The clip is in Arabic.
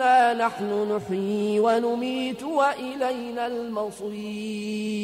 إنا نحن نحيي ونميت وإلينا المصير.